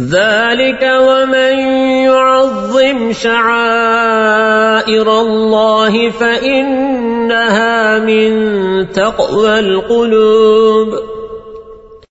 ذلك ومن يعظم شعائر الله فإنها من تقوى القلوب